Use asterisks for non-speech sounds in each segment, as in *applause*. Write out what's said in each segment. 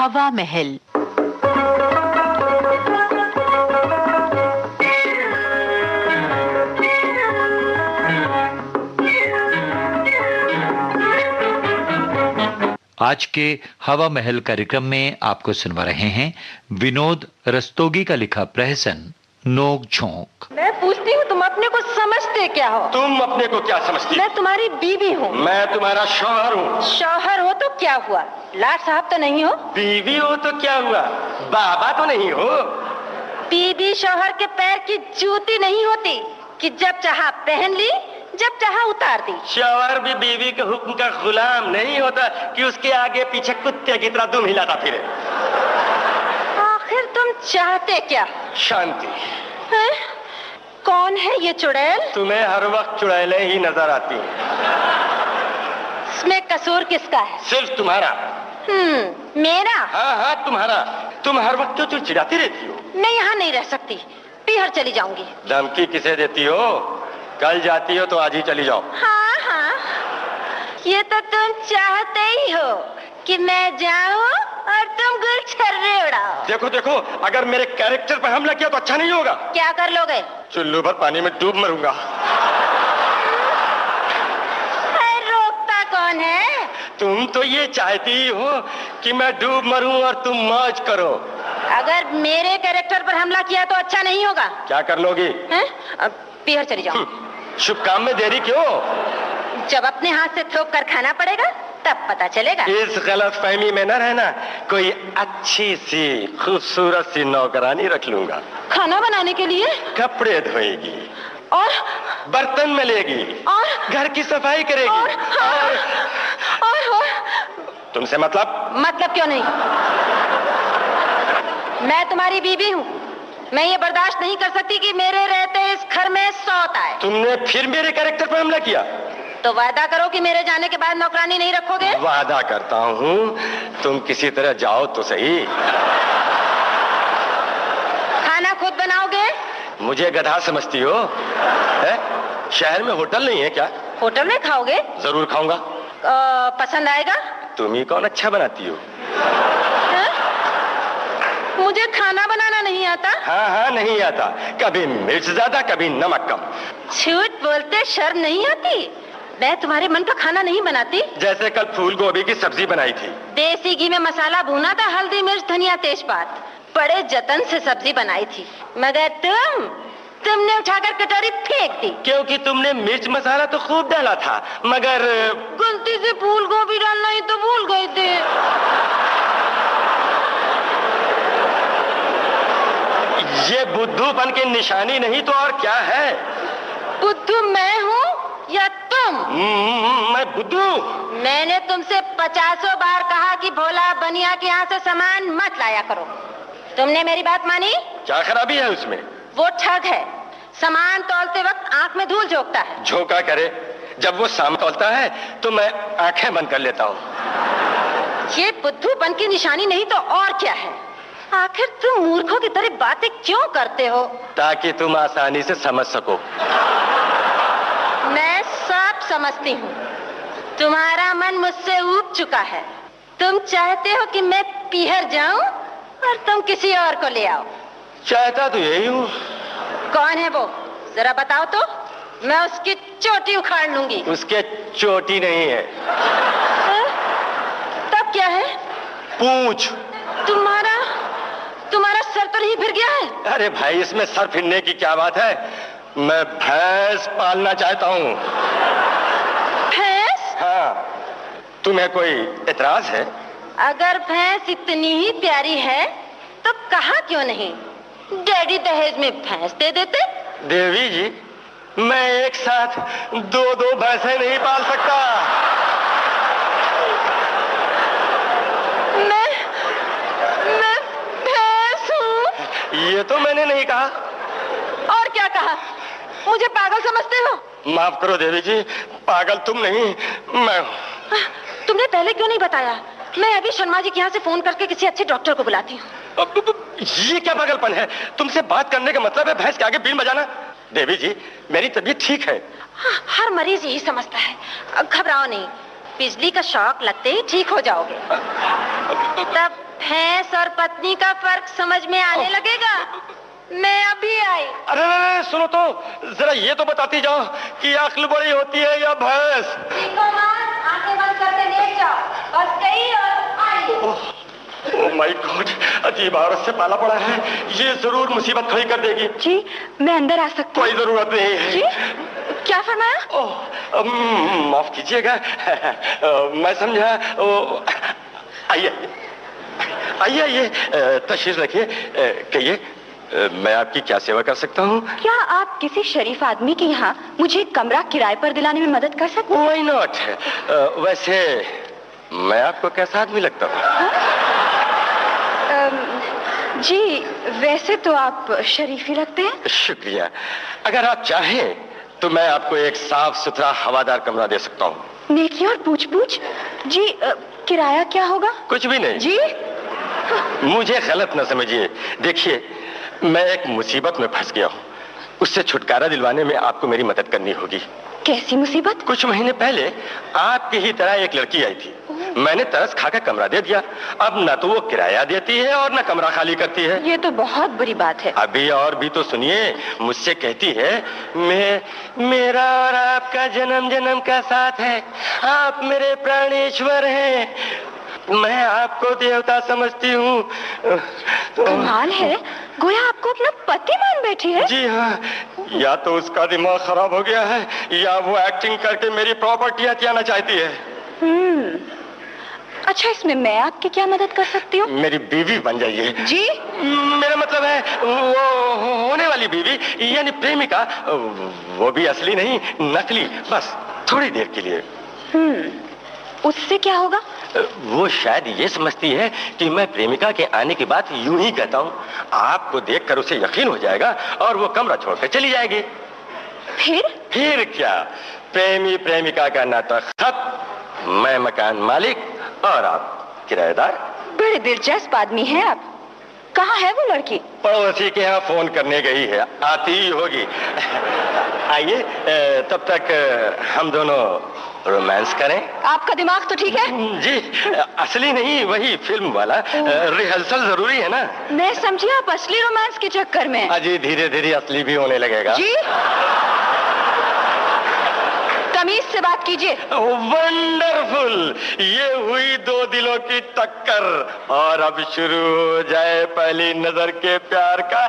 हवा महल। आज के हवा महल कार्यक्रम में आपको सुनवा रहे हैं विनोद रस्तोगी का लिखा प्रहसन। नोक झोंक। मैं पूछती हूँ तुम अपने को समझते क्या हो? तुम अपने को क्या समझती मैं तुम्हारी बीवी हूँ। मैं तुम्हारा शौहर हूँ। शौहर हो तो क्या हुआ? लाट साहब तो नहीं हो? बीवी हो तो क्या हुआ? बाबा तो नहीं हो। बीवी शौहर के पैर की जूती नहीं होती कि जब चाह पहन ली जब चाह उतार दी। शौहर भी बीवी के हुक्म का गुलाम नहीं होता कि उसके आगे पीछे कुत्ते की तरह दुम हिलाता फिरे। तुम चाहते क्या? शांति। हैं? कौन है ये चुड़ैल? तुम्हें हर वक्त चुड़ैलें ही नज़र आती हैं। इसमें कसूर किसका है? सिर्फ़ तुम्हारा। हम्म मेरा? हाँ हाँ तुम्हारा। तुम हर वक्त क्यों चिड़चिड़ाती रहती हो। मैं यहाँ नहीं रह सकती। पीहर चली जाऊँगी। धमकी किसे देती हो? कल जाती हो तो आज ही चली जाओ। हाँ हाँ। ये तो तुम चाहते ही हो कि मैं जाऊँ और तुम गुलछर्रे उड़ाओ देखो देखो अगर मेरे कैरेक्टर पर हमला किया तो अच्छा नहीं होगा। क्या कर लोगे? चुल्लू भर पानी में डूब मरूँगा। रोकता कौन है? तुम तो ये चाहती हो कि मैं डूब मरूं और तुम मौज करो। अगर मेरे कैरेक्टर पर हमला किया तो अच्छा नहीं होगा। क्या कर लोगी? हैं? अब पीहर चली जाऊँ शुभ काम में देरी क्यों? जब अपने हाथ से थोक कर खाना पड़ेगा तब पता चलेगा। इस गलत फहमी में न रहना कोई अच्छी सी खूबसूरत सी नौकरानी रख लूँगा। खाना बनाने के लिए? कपड़े धोएगी। और? बर्तन मिलेगी। और? घर की सफ़ाई करेगी। और? हाँ, और, और और? तुमसे मतलब? मतलब क्यों नहीं? मैं तुम्हारी बीबी हूँ। मैं ये बर्दाश्त नहीं कर सकती कि मेरे रहते इस घर में सौत आए तुमने फिर मेरे कैरेक्टर पर हमला किया। तो वादा करो कि मेरे जाने के बाद नौकरानी नहीं रखोगे? वादा करता हूँ। तुम किसी तरह जाओ तो सही। खाना खुद बनाओगे? मुझे गधा समझती हो। है? शहर में होटल नहीं है क्या? होटल में खाओगे? ज़रूर खाऊँगा। पसंद आएगा? तुम ही कौन अच्छा बनाती हो? हैं? मुझे खाना बनाना नहीं आता। हाँ हाँ नहीं आता। कभी मिर्च ज़्यादा कभी नमक कम। झूठ बोलते शर्म नहीं आती? मैं तुम्हारे मन का खाना नहीं बनाती। जैसे कल फूल गोभी की सब्ज़ी बनाई थी। देसी घी में मसाला भूना था हल्दी मिर्च धनिया तेजपात। बड़े जतन से सब्ज़ी बनाई थी। मगर तुम तुमने उठाकर कटोरी फेंक दी। क्योंकि तुमने मिर्च मसाला तो खूब डाला था मगर गलती से फूल गोभी डालना ही तो भूल गए थे। ये बुद्धूपन की निशानी नहीं तो और क्या है? बुद्धू मैं हूँ या तुम। हम्म, मैं बुद्धू। मैंने तुमसे पचासों बार कहा कि भोला बनिया के यहाँ से सामान मत लाया करो। तुमने मेरी बात मानी? क्या खराबी है उसमें? वो ठग है। सामान तोलते वक्त आँख में धूल झोंकता है। झोंका करे। जब वो साम तोलता है तो मैं आँखें बंद कर लेता हूँ। ये बुद्धूपन की निशानी नहीं तो और क्या है? आखिर तुम मूर्खों की तरह बातें क्यों करते हो? ताकि तुम आसानी से समझ सको। मैं समझती हूँ। तुम्हारा मन मुझसे ऊब चुका है। तुम चाहते हो कि मैं पीहर जाऊँ और तुम किसी और को ले आओ। चाहता तो यही हूँ। कौन है वो? जरा बताओ तो। मैं उसकी चोटी उखाड़ लूँगी। उसके चोटी नहीं है। हाँ? तब क्या है? पूछ। तुम्हारा तुम्हारा सर तो नहीं फिर गया है? अरे भाई इसमें सर फिरने की क्या बात है? मैं भैंस पालना चाहता हूँ। भैंस? हाँ। तुम्हें कोई इतराज है? अगर भैंस इतनी ही प्यारी है तो कहा क्यों नहीं? डैडी दहेज में भैंस दे देते। देवी जी मैं एक साथ दो दो भैंसे नहीं पाल सकता मैं मैं भैंस हूँ ये तो मैंने नहीं कहा और क्या कहा मुझे पागल समझते हो माफ़ करो देवी जी पागल तुम नहीं मैं हूँ तुमने पहले क्यों नहीं बताया मैं अभी शर्मा जी के यहाँ से फ़ोन करके किसी अच्छे डॉक्टर को बुलाती हूँ ये क्या पागलपन है तुमसे बात करने का मतलब है भैंस के आगे बीन बजाना देवी जी मेरी तबीयत ठीक है हाँ, हर मरीज़ यही समझता है घबराओ नहीं बिजली का शौक लगते ही ठीक हो जाओगे तब भैंस और पत्नी का फ़र्क समझ में आने लगेगा मैं अभी आई। अरे अरे सुनो तो जरा ये तो बताती जाओ कि अक्ल बड़ी होती है या भैंस? आँखें बंद करके देख जाओ। बस गई और आई। ओह माय गॉड अजीब औरत से पाला पड़ा है। ये ज़रूर मुसीबत खड़ी कर देगी। जी मैं अंदर आ सकती कोई ज़रूरत नहीं है। जी क्या फरमाया? ओह माफ़ कीजिएगा। मैं समझा आइए। आइए आइए तशरीफ़ रखिए। कहिए। मैं आपकी क्या सेवा कर सकता हूँ? क्या आप किसी शरीफ आदमी के यहाँ मुझे कमरा किराए पर दिलाने में मदद कर सकते हैं? नॉट वैसे मैं आपको कैसा आदमी लगता हूँ? जी वैसे तो आप शरीफ ही लगते हैं। शुक्रिया। अगर आप चाहें तो मैं आपको एक साफ़ सुथरा हवादार कमरा दे सकता हूँ। नेकी और पूछ पूछ जी अ, किराया क्या होगा? कुछ भी नहीं। जी? मुझे गलत न समझिए। देखिए मैं एक मुसीबत में फंस गया हूँ। उससे छुटकारा दिलवाने में आपको मेरी मदद करनी होगी। कैसी मुसीबत? कुछ महीने पहले आपकी ही तरह एक लड़की आई थी। मैंने तरस खाकर कमरा दे दिया। अब न तो वो किराया देती है और न कमरा खाली करती है। ये तो बहुत बुरी बात है। अभी और भी तो सुनिए मुझसे कहती है मैं मेरा और आपका जन्म जन्म का साथ है। आप मेरे प्राणेश्वर हैं। मैं आपको देवता समझती हूँ। तो कमाल है? गोया आपको अपना पति मान बैठी है? जी हाँ या तो उसका दिमाग खराब हो गया है या वो एक्टिंग करके मेरी प्रॉपर्टी हथियाना चाहती है। हम्म। अच्छा इसमें मैं आपकी क्या मदद कर सकती हूँ? मेरी बीवी बन जाइए। जी? मेरा मतलब है वो होने वाली बीवी यानी प्रेमिका वो भी असली नहीं नकली बस थोड़ी देर के लिए। हम्म। उससे क्या होगा? वो शायद ये समझती है कि मैं प्रेमिका के आने की बात यूँ ही कहता हूँ आपको देखकर उसे यकीन हो जाएगा और वो कमरा छोड़कर चली जाएगी। फिर? फिर क्या? प्रेमी प्रेमिका का नाता खत मैं मकान मालिक और आप किराएदार। बड़े दिलचस्प आदमी हैं आप। कहाँ है वो लड़की? पड़ोसी के यहाँ फ़ोन करने गई है। आती ही होगी। आइए तब तक हम दोनों रोमांस करें। आपका दिमाग तो ठीक है? जी असली नहीं वही फ़िल्म वाला। रिहर्सल ज़रूरी है ना? मैं समझी आप असली रोमांस के चक्कर में। अजी धीरे धीरे असली भी होने लगेगा। जी? से बात कीजिए। वंडरफुल ये हुई दो दिलों की टक्कर। और अब शुरू हो जाए पहली नज़र के प्यार का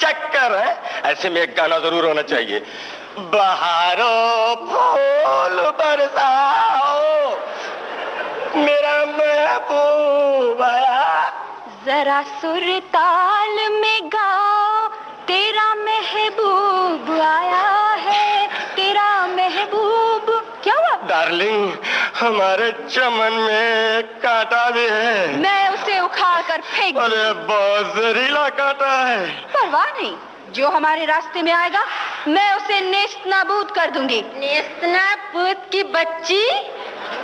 चक्कर है? ऐसे में एक गाना ज़रूर होना चाहिए। बहारो फूल बरसाओ मेरा महबूब आया। जरा सुर ताल में गाओ तेरा महबूब डार्लिंग हमारे चमन में कांटा भी है। मैं उसे उखाड़ कर फेंक अरे बहुत जहरीला कांटा है। परवाह नहीं। जो हमारे रास्ते में आएगा मैं उसे नेस्त नाबूद कर दूँगी। नेस्तना पूत की बच्ची?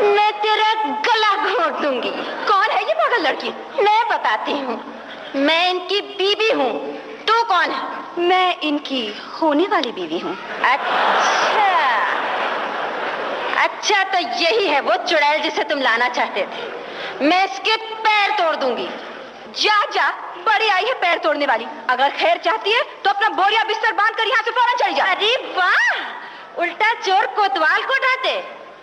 मैं तेरा गला घोट दूँगी। कौन है ये पागल लड़की? मैं बताती हूँ। मैं इनकी बीबी हूँ। तू कौन है? मैं इनकी होने वाली बीवी हूँ। अच्छा। अच्छा तो यही है वो चुड़ैल जिसे तुम लाना चाहते थे। मैं इसके पैर तोड़ दूँगी। जा जा बड़ी आई है पैर तोड़ने वाली। अगर खैर चाहती है तो अपना बोरिया बिस्तर बाँध कर यहाँ से फ़ौरन चली जा। अरे वाह! उल्टा चोर कोतवाल को ढाते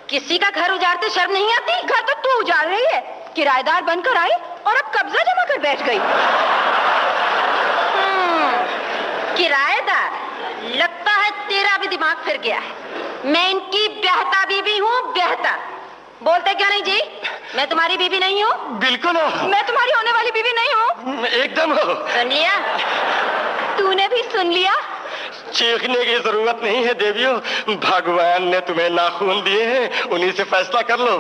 किसी का घर उजाड़ते शर्म नहीं आती? घर तो तू उजाड़ रही है। किराएदार बनकर आई और अब कब्जा जमा कर बैठ गई। हम्म, किराएदार लगता है तेरा भी दिमाग फिर गया है। मैं इनकी बेहता बीबी हूँ ब्याहता बोलते क्या नहीं जी मैं तुम्हारी बीबी नहीं हूँ बिल्कुल हो मैं तुम्हारी होने वाली बीवी नहीं हूँ एकदम हो सुन लिया तूने भी सुन लिया चीखने की ज़रूरत नहीं है देवियों भगवान ने तुम्हें नाखून दिए हैं उन्हीं से फैसला कर लो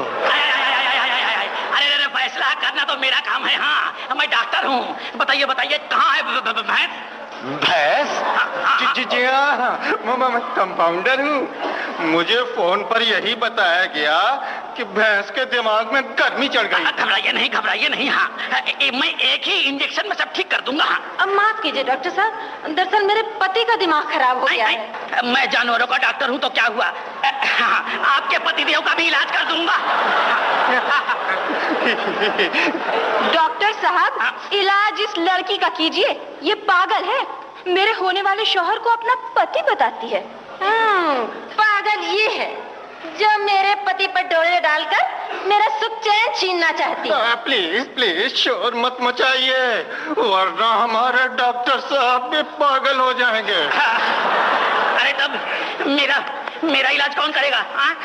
अरे अरे फैसला करना तो मेरा काम है हाँ मैं डॉक्टर हूँ बताइए बताइए कहाँ है भैंस भैंस? जी जी जी हाँ मैं- कंपाउंडर हूँ। मुझे फ़ोन पर यही बताया गया कि भैंस के दिमाग में गर्मी चढ़ गई। घबराइए नहीं घबराइए नहीं हाँ। ए- मैं एक ही इंजेक्शन में सब ठीक कर दूँगा हाँ। अब माफ़ कीजिए डॉक्टर साहब। दरअसल मेरे पति का दिमाग खराब हो गया है। मैं जानवरों का डॉक्टर हूँ तो क्या हुआ? हाँ, आपके पतिदेव का भी इलाज कर दूँगा। *laughs* डॉक्टर साहब हाँ। इलाज इस लड़की का कीजिए। ये पागल है। मेरे होने वाले शौहर को अपना पति बताती है। हम्म, पागल ये है। जो मेरे पति पर डोरे डालकर मेरा सुख चैन छीनना चाहती है। प्लीज़ प्लीज़ शोर मत मचाइए। वरना हमारे डॉक्टर साहब भी पागल हो जाएँगे। अरे तब मेरा मेरा इलाज कौन करेगा? हाँ?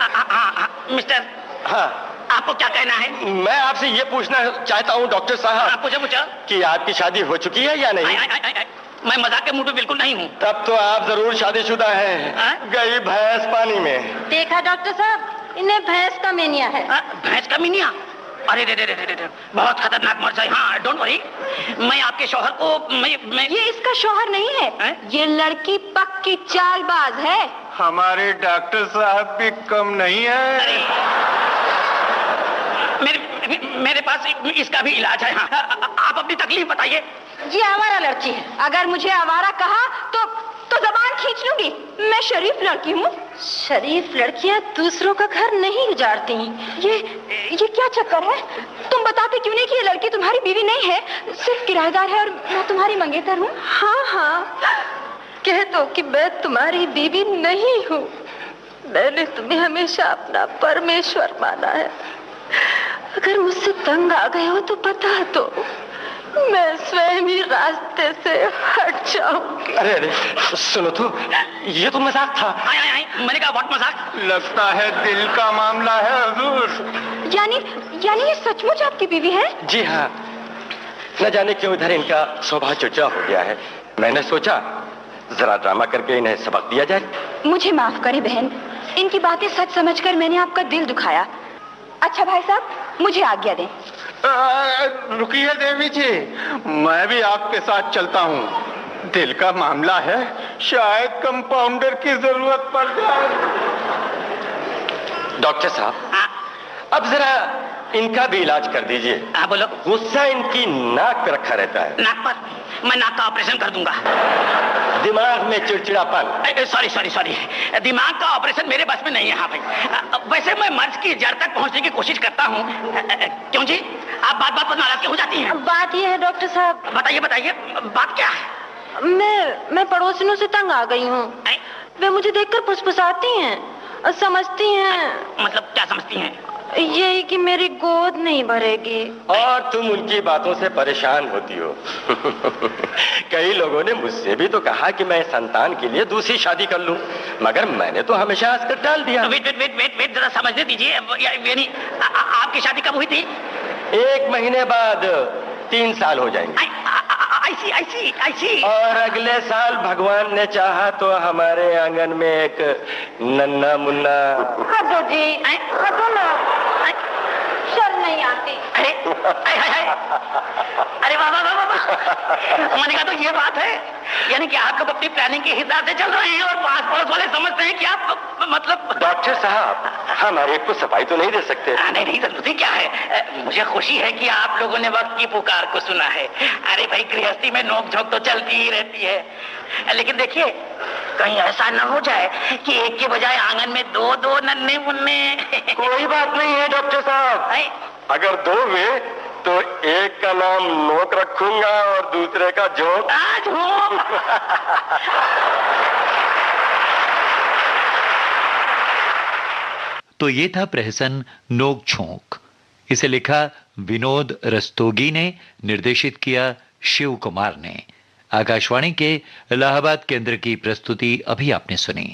आ, आ, आ, आ, मिस्टर। हाँ। आपको क्या कहना है? मैं आपसे ये पूछना चाहता हूँ डॉक्टर साहब। पूछो पूछो। कि आपकी शादी हो चुकी है या नहीं? आय, आय, आय, आय, मैं मज़ाक के मूड में बिल्कुल नहीं हूँ। तब तो आप ज़रूर शादीशुदा हैं। हाँ? गई भैंस पानी में। देखा डॉक्टर साहब इन्हें भैंस का मेनिया है। भैंस का मिनिया? अरे रे रे रे रे रे बहुत खतरनाक मर्ज है। हाँ डोंट वरी मैं आपके शोहर को मैं मैं ये इसका शौहर नहीं है। हैं? ये लड़की पक्की चालबाज है। हमारे डॉक्टर साहब भी कम नहीं है। अरे मेरे मेरे पास इसका भी इलाज है हाँ। आप अपनी तकलीफ़ बताइए। ये हमारा लड़की है। अगर मुझे आवारा कहा तो तो जबान खींच लूँगी। मैं शरीफ लड़की हूँ। शरीफ लड़कियाँ दूसरों का घर नहीं उजाड़ती। ये ये क्या चक्कर है? तुम बताते क्यों नहीं कि ये लड़की तुम्हारी बीवी नहीं है? सिर्फ़ किराएदार है और मैं तुम्हारी मंगेतर हूँ। हाँ हाँ। कह दो कि मैं तुम्हारी बीवी नहीं हूँ। मैंने तुम्हें हमेशा अपना परमेश्वर माना है। अगर मुझसे तंग आ गए हो तो बता दो। मैं स्वयं ही रास्ते से हट जाऊँगी। अरे अरे सुनो तो ये तो मज़ाक था। आय आय आय मैंने कहा व्हाट मज़ाक? लगता है दिल का मामला है हजूर। यानी यानी ये सचमुच आपकी बीवी है? जी हाँ। न जाने क्यों इधर इनका स्वभाव चुचा हो गया है। मैंने सोचा जरा ड्रामा करके इन्हें सबक दिया जाए। मुझे माफ़ करें बहन इनकी बातें सच समझकर मैंने आपका दिल दुखाया। अच्छा भाई साहब मुझे आज्ञा दें। रुकिए देवी जी मैं भी आपके साथ चलता हूँ। दिल का मामला है शायद कंपाउंडर की ज़रूरत पड़ जाए। डॉक्टर साहब अब जरा इनका भी इलाज कर दीजिए। हाँ बोलो। गुस्सा इनकी नाक पे रखा रहता है। नाक पर? मैं नाक का ऑपरेशन कर दूँगा। दिमाग में चिड़चिड़ापन। Sorry sorry sorry. दिमाग का ऑपरेशन मेरे बस में नहीं है हाँ भाई। वैसे मैं मर्ज की जड़ तक पहुँचने की कोशिश करता हूँ। क्यों जी? आप बात बात पर नाराज़ क्यों हो जाती हैं? बात यह है डॉक्टर साहब। बताइए बताइए। बात क्या है? मैं मैं पड़ोसियों से तंग आ गई हूँ। वे मुझे देखकर फुसफुसाती हैं समझती हैं। मतलब क्या समझती हैं? यही कि मेरी गोद नहीं भरेगी। और तुम उनकी बातों से परेशान होती हो। *laughs* कई लोगों ने मुझसे भी तो कहा कि मैं संतान के लिए दूसरी शादी कर लूँ मगर मैंने तो हमेशा आस्कर टाल दिया। Wait wait wait wait wait जरा समझने दीजिए। यानी आपकी शादी कब हुई थी? एक महीने बाद तीन साल हो जाएँगे। आई ऐसी आई सी आई सी और अगले साल भगवान ने चाहा तो हमारे आँगन में एक नन्ना मुन्ना। जी ना। शर्म नहीं आती। अरे अरे वाह वाह वाह मैंने कहा तो ये बात है यानी कि आप लोग अपनी प्लानिंग के हिसाब से चल रहे हैं और पास पड़ोस वाले समझते हैं कि आप मतलब डॉक्टर साहब हम हर एक को सफ़ाई तो नहीं दे सकते। आ, नहीं नहीं ज़रूरत ही क्या है? मुझे खुशी है कि आप लोगों ने वक्त की पुकार को सुना है। अरे भाई गृहस्थी में नोक झोंक तो चलती ही रहती है। लेकिन देखिए कहीं ऐसा न हो जाए कि एक के बजाय आँगन में दो दो नन्हे मुन्ने। कोई बात नहीं है डॉक्टर साहब। अगर दो हुए तो एक का नाम नोक रखूँगा और दूसरे का जोक। आज हो तो ये था प्रहसन नोक झोंक इसे लिखा विनोद रस्तोगी ने निर्देशित किया शिव कुमार ने। आकाशवाणी के इलाहाबाद केंद्र की प्रस्तुति अभी आपने सुनी।